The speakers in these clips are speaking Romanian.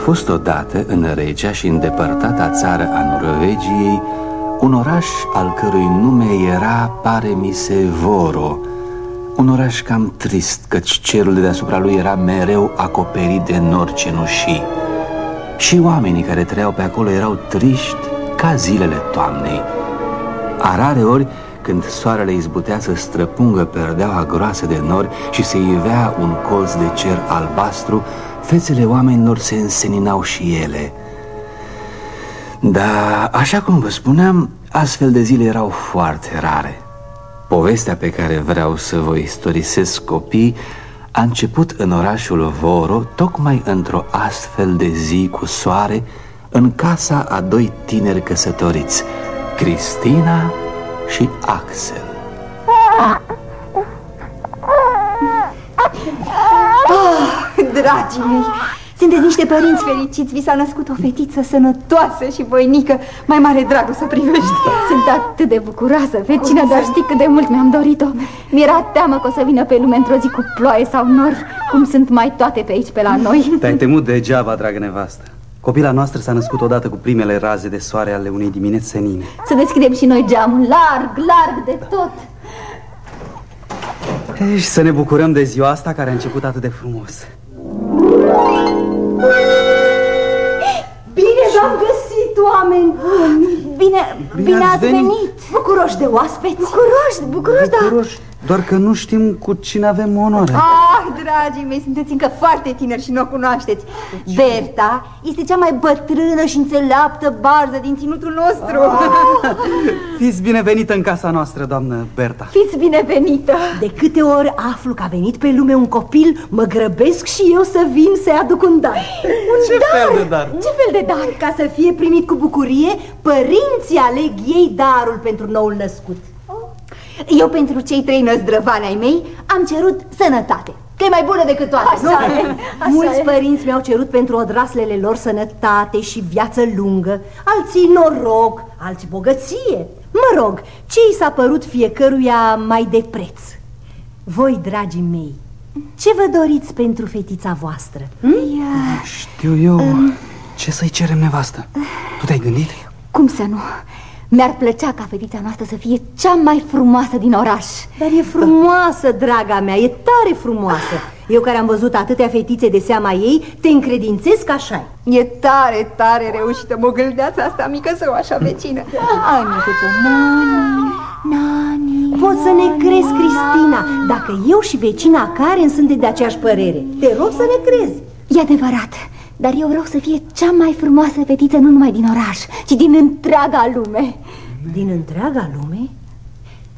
fost odată în regia și îndepărtata țară a Norvegiei un oraș al cărui nume era, pare mi se, Voro. Un oraș cam trist, căci cerul de deasupra lui era mereu acoperit de nori cenușii Și oamenii care trăiau pe acolo erau triști ca zilele toamnei. A rare ori, când soarele izbutea să străpungă perdeaua groasă de nori și se ivea un colț de cer albastru Fețele oamenilor se înseninau și ele. Da, așa cum vă spuneam, astfel de zile erau foarte rare. Povestea pe care vreau să vă istorisesc copii a început în orașul Voro Tocmai într-o astfel de zi cu soare În casa a doi tineri căsătoriți Cristina și Axel Oh, dragii mei, sunteți niște părinți fericiți, vi s-a născut o fetiță sănătoasă și voinică, mai mare dragul să privește. Sunt atât de bucuroasă, vecina, dar știi cât de mult mi-am dorit-o. Mi-era teamă că o să vină pe lume într-o zi cu ploaie sau nori, cum sunt mai toate pe aici, pe la noi. Te-ai temut degeaba, dragă nevastă. Copila noastră s-a născut odată cu primele raze de soare ale unei dimineți senine. Să deschidem și noi geamul, larg, larg de tot. Și să ne bucurăm de ziua asta care a început atât de frumos. Bine v-am găsit, oameni buni! Bine, bine, Bine ați ați venit. venit. Bucuroși de oaspeți! Bucuroși, bucuroși, da. Bucuroși, doar că nu știm cu cine avem onoare. Ah, dragii mei, sunteți încă foarte tineri și nu o cunoașteți. Berta este cea mai bătrână și înțeleaptă barză din ținutul nostru. Fiți binevenită în casa noastră, doamnă Berta. Fiți binevenită. De câte ori aflu că a venit pe lume un copil, mă grăbesc și eu să vin să-i aduc un dar. Un Ce dar. fel de dar? Ce fel de dar? Ca să fie primit cu bucurie, părinții aleg ei darul pentru noul născut. Eu pentru cei trei năzdrăvani ai mei am cerut sănătate. Că e mai bună decât toate, Așa nu? e, așa Mulți e. părinți mi-au cerut pentru odraslele lor sănătate și viață lungă, alții noroc, alții bogăție. Mă rog, ce i s-a părut fiecăruia mai de preț? Voi, dragii mei, ce vă doriți pentru fetița voastră? Hm? Știu eu ce să-i cerem nevastă. Tu te-ai gândit? Cum să nu? Mi-ar plăcea ca fetița noastră să fie cea mai frumoasă din oraș. Dar e frumoasă, draga mea, e tare frumoasă Eu care am văzut atâtea fetițe de seama ei, te încredințez că așa E tare, tare reușită mogâldeața asta mică să o așa vecină. Ai, micuțo, nani, nani. Poți să ne crezi, Cristina, dacă eu și vecina Karen suntem de aceeași părere Te rog să ne crezi E adevărat, dar eu vreau să fie cea mai frumoasă fetiță nu numai din oraș, ci din întreaga lume. Din întreaga lume?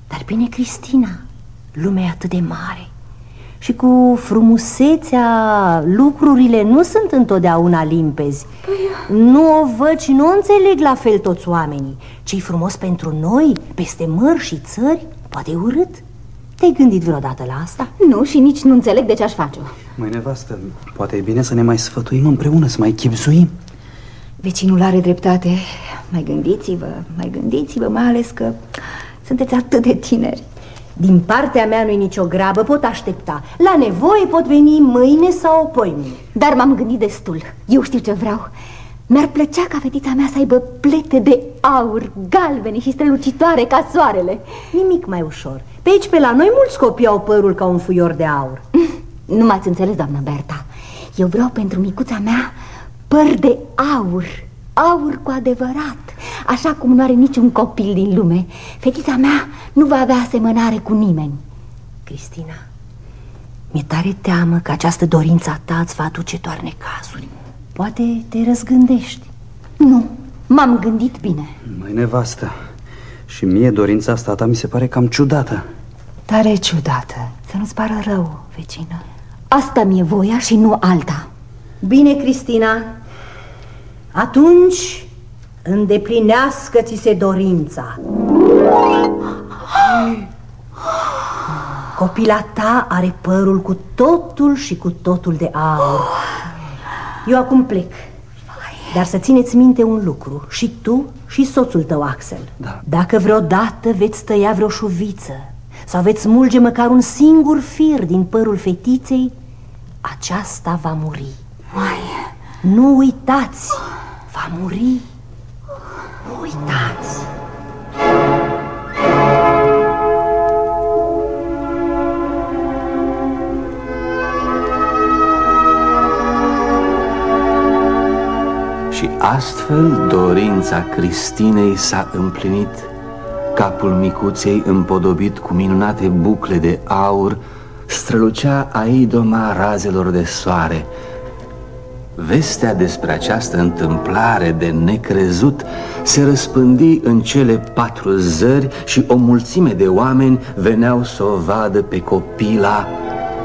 Dar bine, Cristina, lumea e atât de mare și cu frumusețea lucrurile nu sunt întotdeauna limpezi Nu o văd și nu o înțeleg la fel toți oamenii Ce-i frumos pentru noi, peste mări și țări, poate e urât Te-ai gândit vreodată la asta? Nu, și nici nu înțeleg de ce aș face-o. Măi, nevastă, poate e bine să ne mai sfătuim împreună, să mai chipzuim. Vecinul are dreptate. Mai gândiți-vă, mai gândiți-vă, mai ales că sunteți atât de tineri. Din partea mea nu-i nicio grabă, pot aștepta La nevoie pot veni mâine sau poimine Dar m-am gândit destul. Eu știu ce vreau. Mi-ar plăcea ca fetița mea să aibă plete de aur, galbene și strălucitoare ca soarele. Nimic mai ușor Pe aici, pe la noi, mulți copii au părul ca un fuior de aur Nu m-ați înțeles, doamnă Berta. Eu vreau pentru micuța mea păr de aur. Aur cu adevărat, așa cum nu are niciun copil din lume. Fetița mea nu va avea asemănare cu nimeni. Cristina, mi-e tare teamă că această dorință a ta îți va aduce doar necazuri Poate te răzgândești Nu, m-am gândit bine. Măi, nevastă, și mie dorința asta a ta mi se pare cam ciudată. Tare ciudată. Să nu-ți pară rău, vecină. Asta mi-e voia și nu alta. Bine, Cristina Atunci îndeplinească-ți se dorința Copila ta are părul cu totul și cu totul de aur Eu acum plec Dar să țineți minte un lucru Și tu și soțul tău, Axel Da. Dacă vreodată veți tăia vreo șuviță Sau veți smulge măcar un singur fir din părul fetiței Aceasta va muri Mai, Nu uitați, va muri. Nu uitați. Și astfel dorința Cristinei s-a împlinit Capul micuței împodobit cu minunate bucle de aur Strălucea aidoma razelor de soare Vestea despre această întâmplare de necrezut se răspândi în cele patru zări și o mulțime de oameni veneau să o vadă pe copila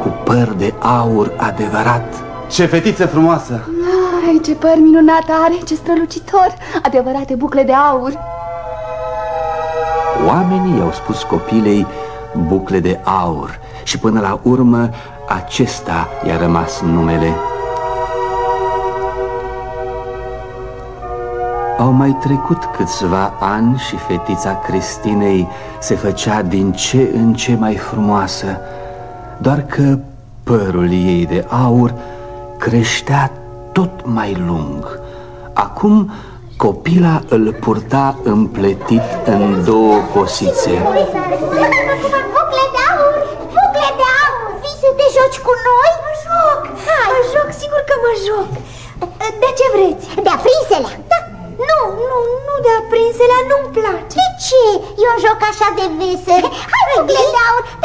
cu păr de aur adevărat. Ce fetiță frumoasă! Ai, ce păr minunat are, ce strălucitor, adevărate bucle de aur. Oamenii i-au spus copilei bucle de aur și până la urmă acesta i-a rămas numele. Au mai trecut câțiva ani și fetița Cristinei se făcea din ce în ce mai frumoasă, doar că părul ei de aur creștea tot mai lung. Acum copila îl purta împletit în două cosițe. Bucle de aur! Bucle de aur! Vii să te joci cu noi? Mă joc! Hai. Mă joc, sigur că mă joc. De ce vreți? De aprinselea? Da, nu, nu, nu de aprinselea, nu-mi place. De ce? E un joc așa de vesel. Hai, bucle de aur, de ce nu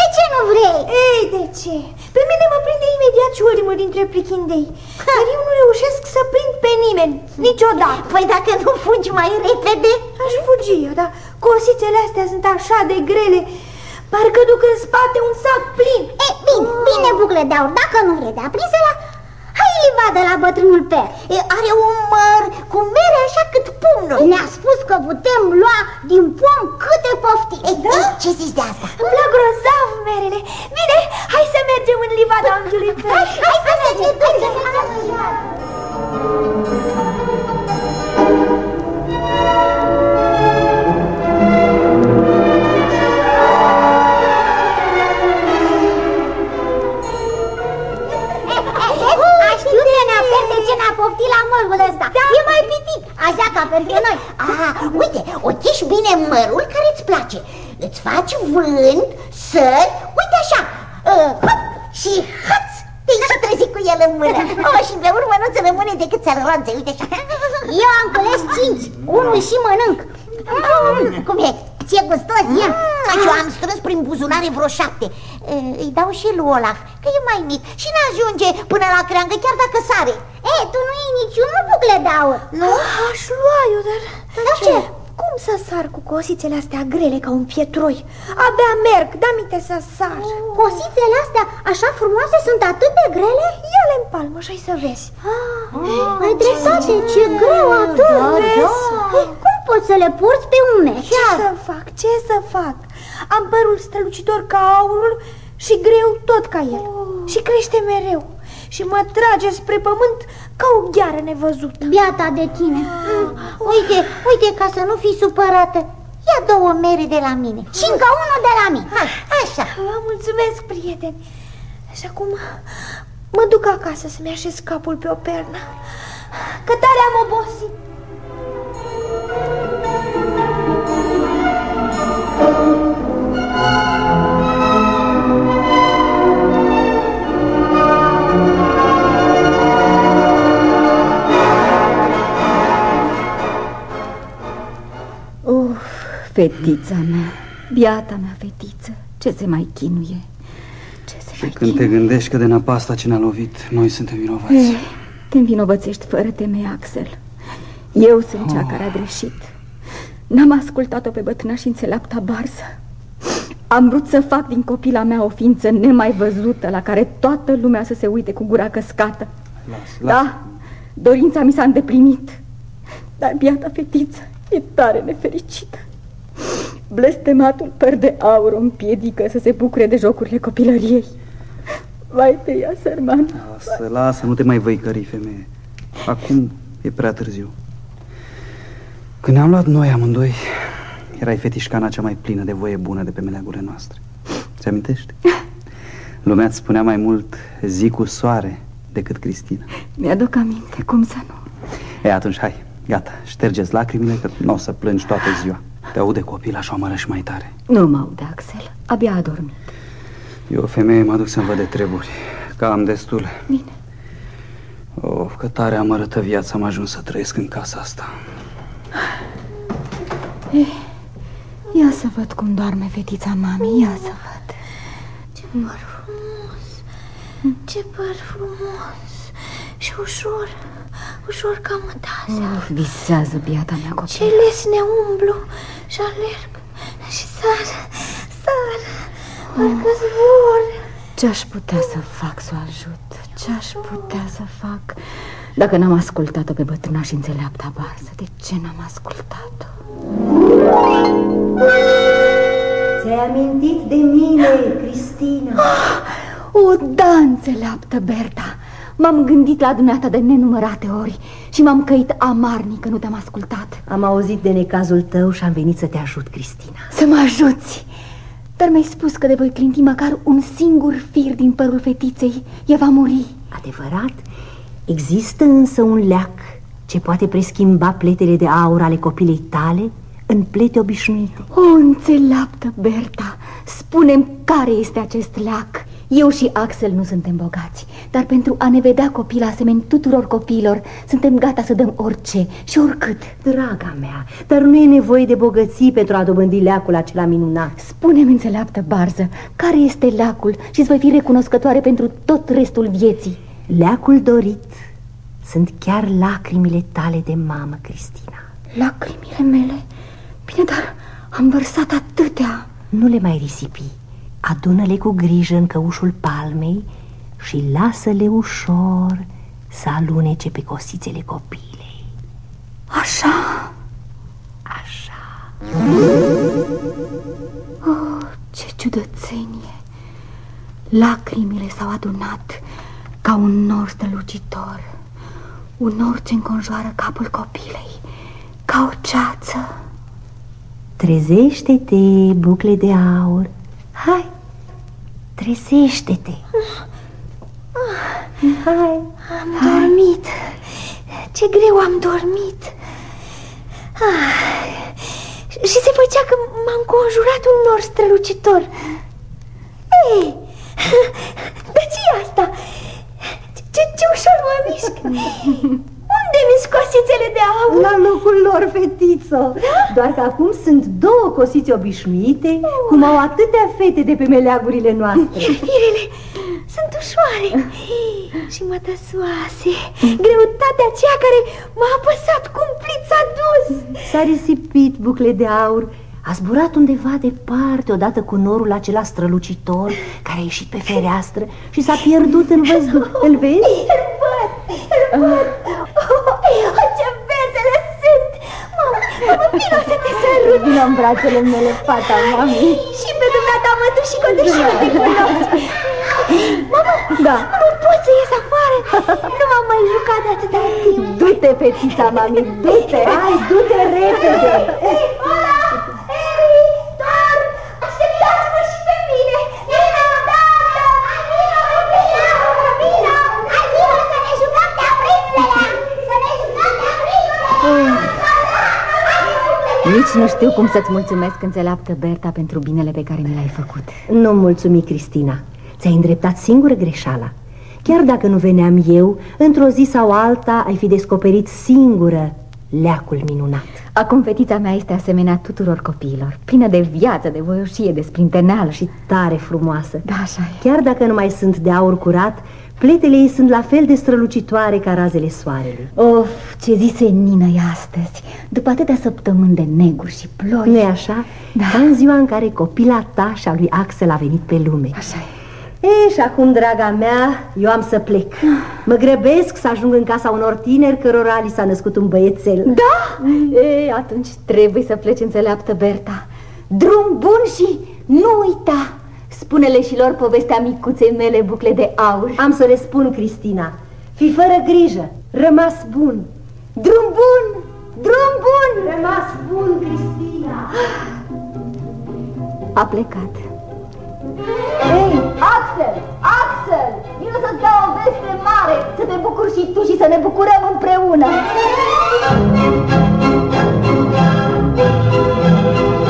vrei? Ei, de ce? Pe mine mă prinde imediat și ultimul dintre prichindei. Dar eu nu reușesc să prind pe nimeni, niciodată. Păi dacă nu fugi mai repede? Aș fugi eu, dar cosițele astea sunt așa de grele. Parcă duc în spate un sac plin. E, bine, bine, bucle de aur, dacă nu vrei de aprinselea, hai livadă la bătrânul Per. E, are un măr cu mere așa cât pumnul. Ne-a spus că putem lua din pom câte poftim. Ei, Da? ei, ce zici de asta? Îmi plac grozav merele. Bine, hai să mergem în livada unchiului Per. Hai, hai să mergem, hai să mergem. A știut că ne-a de ce ne-a poftit la mărul ăsta da. E mai pitit, așa ca pe noi Ah, uite, ochești bine mărul care îți place. Îți faci vânt, sări, uite așa uh, hop, Și haț, te-ai și trezit cu el în mână. Oh, Și pe urmă nu-ți rămâne decât țărăronțe, uite așa. Eu am cules cinci, unul și mănânc. Mm, Cum e? Ți-e gustos, e? Mm. Eu am strâns prin buzunare vreo șapte Uh, Îi dau și lui Olaf, că e mai mic și n-ajunge până la creangă chiar dacă sare E, tu nu iei niciunul bucle de aur Nu, aș lua eu, dar... Dar ce? Cum să sar cu cosițele astea grele ca un pietroi? Abia merg, da minte să sar. Cosițele astea așa frumoase sunt atât de grele? Ia-le în palmă și ai să vezi. Ah, ai dreptate, ce greu atât da, vezi? da. Eh, Cum poți să le porți pe umeri? Ce să fac? Ce să fac? Am părul strălucitor ca aurul și greu tot ca el. Și crește mereu. Și mă trage spre pământ ca o gheară nevăzută. Biata de tine mm, Uite, uite, ca să nu fii supărată Ia două mere de la mine Și încă unul de la mine Hai, Așa Vă mulțumesc, prieteni. Și acum mă duc acasă să-mi așez capul pe o pernă. Că tare am obosit. Uf, fetița mea, biata mea fetiță, ce se mai chinuie? Ce se mai Când te gândești că de năpasta ce ne-a lovit, noi suntem vinovați. Eh, Te învinovățești fără temei, Axel. Eu sunt cea care a greșit. N-am ascultat-o pe bătrâna și înțeleapta barză. Am vrut să fac din copila mea o ființă nemai văzută, la care toată lumea să se uite cu gura căscată. Lasă, lasă. Da, dorința mi s-a îndeplinit. Dar biata fetiță e tare nefericită. Blestematul păr de aur o împiedică să se bucure de jocurile copilăriei. Vai pe ea, sărman. Lasă, lasă, nu te mai văicări, femeie. Acum e prea târziu. Când ne-am luat noi amândoi, erai fetișcana cea mai plină de voie bună de pe meleagurile noastre. Ți amintești? Lumea îți spunea mai mult zi cu soare decât Cristina. Mi-aduc aminte, cum să nu? E, atunci, hai, gata, ștergeți lacrimile că nu o să plângi toată ziua. Te aude copila și o și mai tare. Nu mă aude, Axel, abia a dormit. Eu, femeie, mă duc să-mi văd de treburi, că am destul. Bine. Of, că tare amărâtă viața am ajuns să trăiesc în casa asta. Eh, ia să văd cum doarme fetița mami, ia să văd. Ce păr frumos, ce păr frumos și ușor, ușor ca mătasea. Uf, visează biata mea copil. Ce lesne umblu și alerg și sar, sar, parcă zbor. Ce-aș putea să fac să o ajut? Ce-aș putea să fac? Dacă n-am ascultat-o pe bătrâna și înțeleapta barsă, de ce n-am ascultat-o? Ți-ai amintit de mine, Cristina? O, da, înțeleaptă, Berta. M-am gândit la dumneata de nenumărate ori Și m-am căit amarnic că nu te-am ascultat. Am auzit de necazul tău și am venit să te ajut, Cristina. Să mă ajuți? Dar mi-ai spus că de voi clinti măcar un singur fir din părul fetiței. Ea va muri. Adevărat, există însă un leac ce poate preschimba pletele de aur ale copilei tale în plete obișnuite. O, înțeleaptă, Berta, spune care este acest leac. Eu și Axel nu suntem bogați, dar pentru a ne vedea copil asemeni tuturor copiilor, suntem gata să dăm orice și oricât. Draga mea, dar nu e nevoie de bogății pentru a dobândi leacul acela minunat. Spune-mi, înțeleaptă barză, care este leacul și îți voi fi recunoscătoare pentru tot restul vieții. Leacul dorit sunt chiar lacrimile tale de mamă, Cristina. Lacrimile mele? Bine, dar am vărsat atâtea. Nu le mai risipi. Adună-le cu grijă în căușul palmei și lasă-le ușor să alunece pe cosițele copilei. Așa? Așa. Oh, ce ciudățenie! Lacrimile s-au adunat ca un nor strălucitor, un nor ce înconjoară capul copilei, ca o ceață. Trezește-te, bucle de aur. Hai, trezește-te. Hai. Am dormit. Ce greu am dormit. Ah. Și se făcea că m-am conjurat un nor strălucitor. Ei, de ce asta? Ce, ce ușor mă mișc. Unde mi cosițele de aur? La locul lor, fetiță Doar că acum sunt două cosițe obișnuite Cum au atâtea fete de pe meleagurile noastre Firele sunt ușoare și mătăsoase Greutatea aceea care m-a apăsat cumplit s-a dus S-a risipit bucle de aur a zburat undeva departe odată cu norul acela strălucitor care a ieșit pe fereastră și s-a pierdut în văzduh. Îl vezi? Îl văd, îl văd. Oh, ce vesele sunt! Mamă, mamă, vino să te sărut. Vino în brațele mele, fata, mami. Și pe dumneata mă duc și că și nu te cunosc. Mamă, da. nu pot să ies afară. Nu m-am mai jucat de atâta timp. Du-te, fetița, mami, du-te. Hai, du-te repede. Hola! Nici nu știu cum să-ți mulțumesc, înțeleaptă Berta, pentru binele pe care mi l-ai făcut. Nu mulțumi, Cristina. Ți-ai îndreptat singură greșeala. Chiar dacă nu veneam eu, într-o zi sau alta ai fi descoperit singură leacul minunat. Acum fetița mea este asemenea tuturor copiilor, plină de viață, de voioșie, de sprinteneală și tare frumoasă. Da, așa e. Chiar dacă nu mai sunt de aur curat, pletele ei sunt la fel de strălucitoare ca razele soarelui. Of, ce zi senină e astăzi, după atâtea săptămâni de neguri și ploi. nu e așa? Da. Ca în ziua în care copila ta și a lui Axel a venit pe lume. Așa e. E, și acum, draga mea, eu am să plec Mă grăbesc să ajung în casa unor tineri cărora li s-a născut un băiețel Da? E, atunci trebuie să pleci înțeleaptă, Berta Drum bun și nu uita Spune-le și lor povestea micuței mele bucle de aur. Am să le spun, Cristina. Fi fără grijă, rămas bun. Drum bun, drum bun! Rămas bun, Cristina! A plecat. Ei, Axel! Axel! Vino să-ți dau o veste mare, să te bucuri și tu și să ne bucurăm împreună! Thank you.